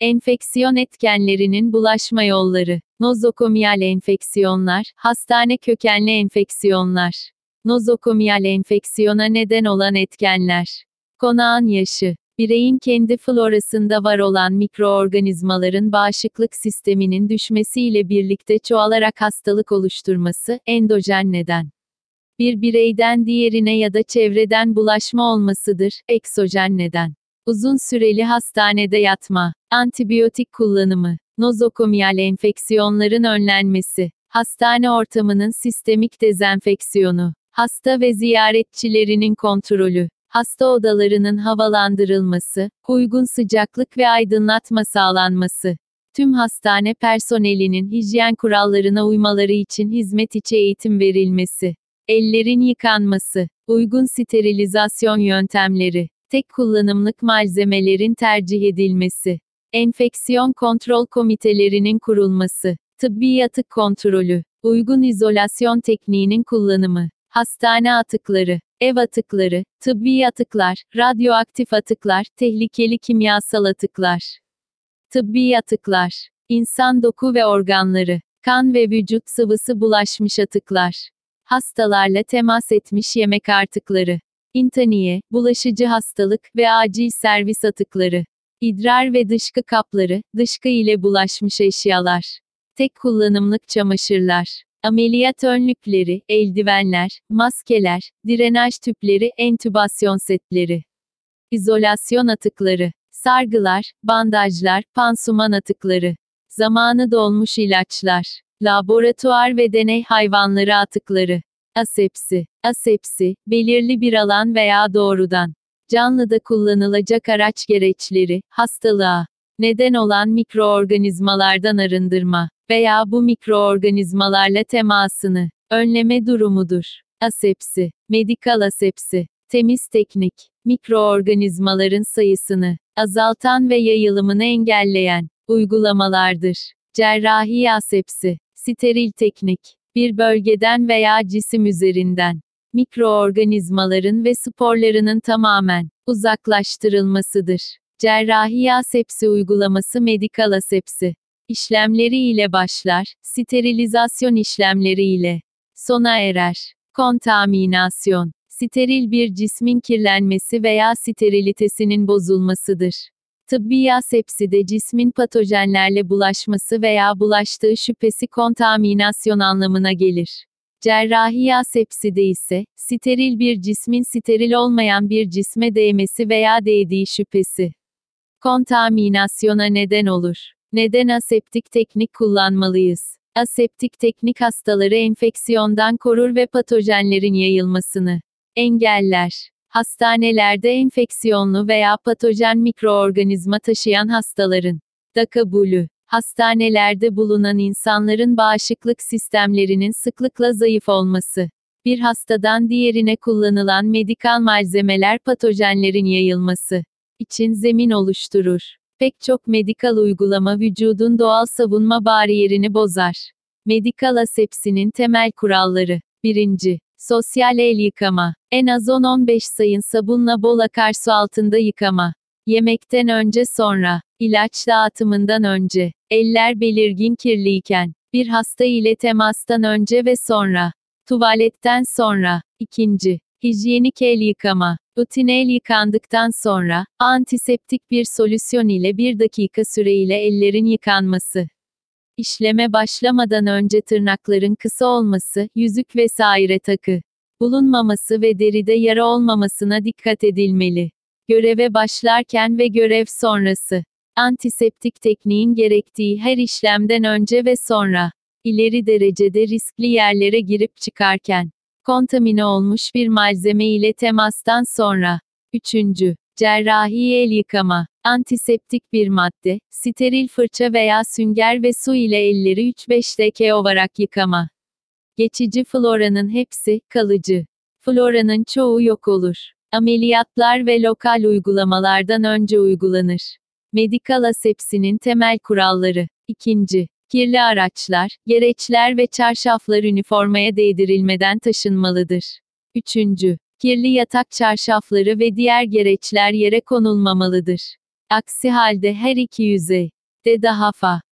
Enfeksiyon etkenlerinin bulaşma yolları. Nozokomiyal enfeksiyonlar, hastane kökenli enfeksiyonlar. Nozokomiyal enfeksiyona neden olan etkenler. Konağın yaşı. Bireyin kendi florasında var olan mikroorganizmaların bağışıklık sisteminin düşmesiyle birlikte çoğalarak hastalık oluşturması, endojen neden. Bir bireyden diğerine ya da çevreden bulaşma olmasıdır, eksojen neden. Uzun süreli hastanede yatma, antibiyotik kullanımı, nozokomiyal enfeksiyonların önlenmesi, hastane ortamının sistemik dezenfeksiyonu, hasta ve ziyaretçilerinin kontrolü, hasta odalarının havalandırılması, uygun sıcaklık ve aydınlatma sağlanması, tüm hastane personelinin hijyen kurallarına uymaları için hizmet içi eğitim verilmesi, ellerin yıkanması, uygun sterilizasyon yöntemleri, tek kullanımlık malzemelerin tercih edilmesi, enfeksiyon kontrol komitelerinin kurulması, tıbbi atık kontrolü, uygun izolasyon tekniğinin kullanımı, hastane atıkları, ev atıkları, tıbbi atıklar, radyoaktif atıklar, tehlikeli kimyasal atıklar, tıbbi atıklar, insan doku ve organları, kan ve vücut sıvısı bulaşmış atıklar, hastalarla temas etmiş yemek artıkları, intaniye, bulaşıcı hastalık ve acil servis atıkları, idrar ve dışkı kapları, dışkı ile bulaşmış eşyalar, tek kullanımlık çamaşırlar, ameliyat önlükleri, eldivenler, maskeler, drenaj tüpleri, entübasyon setleri, izolasyon atıkları, sargılar, bandajlar, pansuman atıkları, zamanı dolmuş ilaçlar, laboratuvar ve deney hayvanları atıkları, asepsi, asepsi, belirli bir alan veya doğrudan, canlıda kullanılacak araç gereçleri, hastalığa, neden olan mikroorganizmalardan arındırma veya bu mikroorganizmalarla temasını önleme durumudur. Asepsi, medikal asepsi, temiz teknik, mikroorganizmaların sayısını azaltan ve yayılımını engelleyen uygulamalardır. Cerrahi asepsi, steril teknik, bir bölgeden veya cisim üzerinden mikroorganizmaların ve sporlarının tamamen uzaklaştırılmasıdır. Cerrahi asepsi uygulaması medikal asepsi işlemleri ile başlar, sterilizasyon işlemleri ile sona erer. Kontaminasyon, steril bir cismin kirlenmesi veya sterilitesinin bozulmasıdır. Tıbbi asepside cismin patojenlerle bulaşması veya bulaştığı şüphesi kontaminasyon anlamına gelir. Cerrahi asepside ise, steril bir cismin steril olmayan bir cisme değmesi veya değdiği şüphesi kontaminasyona neden olur. Neden aseptik teknik kullanmalıyız? Aseptik teknik hastaları enfeksiyondan korur ve patojenlerin yayılmasını engeller. Hastanelerde enfeksiyonlu veya patojen mikroorganizma taşıyan hastaların da kabulü, hastanelerde bulunan insanların bağışıklık sistemlerinin sıklıkla zayıf olması, bir hastadan diğerine kullanılan medikal malzemeler patojenlerin yayılması için zemin oluşturur. Pek çok medikal uygulama vücudun doğal savunma bariyerini bozar. Medikal asepsinin temel kuralları. 1. Sosyal el yıkama. En az 10-15 sayın sabunla bol akarsu altında yıkama. Yemekten önce sonra, ilaç dağıtımından önce, eller belirgin kirliyken, bir hasta ile temastan önce ve sonra, tuvaletten sonra, ikinci, hijyenik el yıkama, rutin el yıkandıktan sonra, antiseptik bir solüsyon ile bir dakika süreyle ellerin yıkanması. İşleme başlamadan önce tırnakların kısa olması, yüzük vesaire takı bulunmaması ve deride yara olmamasına dikkat edilmeli. Göreve başlarken ve görev sonrası. Antiseptik tekniğin gerektiği her işlemden önce ve sonra. ileri derecede riskli yerlere girip çıkarken. Kontamine olmuş bir malzeme ile temastan sonra. Üçüncü. Cerrahi el yıkama. Antiseptik bir madde, steril fırça veya sünger ve su ile elleri 3-5 dakika olarak yıkama. Geçici floranın hepsi, kalıcı. Floranın çoğu yok olur. Ameliyatlar ve lokal uygulamalardan önce uygulanır. Medikal asepsinin temel kuralları. İkinci, kirli araçlar, gereçler ve çarşaflar üniformaya değdirilmeden taşınmalıdır. Üçüncü, kirli yatak çarşafları ve diğer gereçler yere konulmamalıdır. Aksi halde her iki yüze de daha fa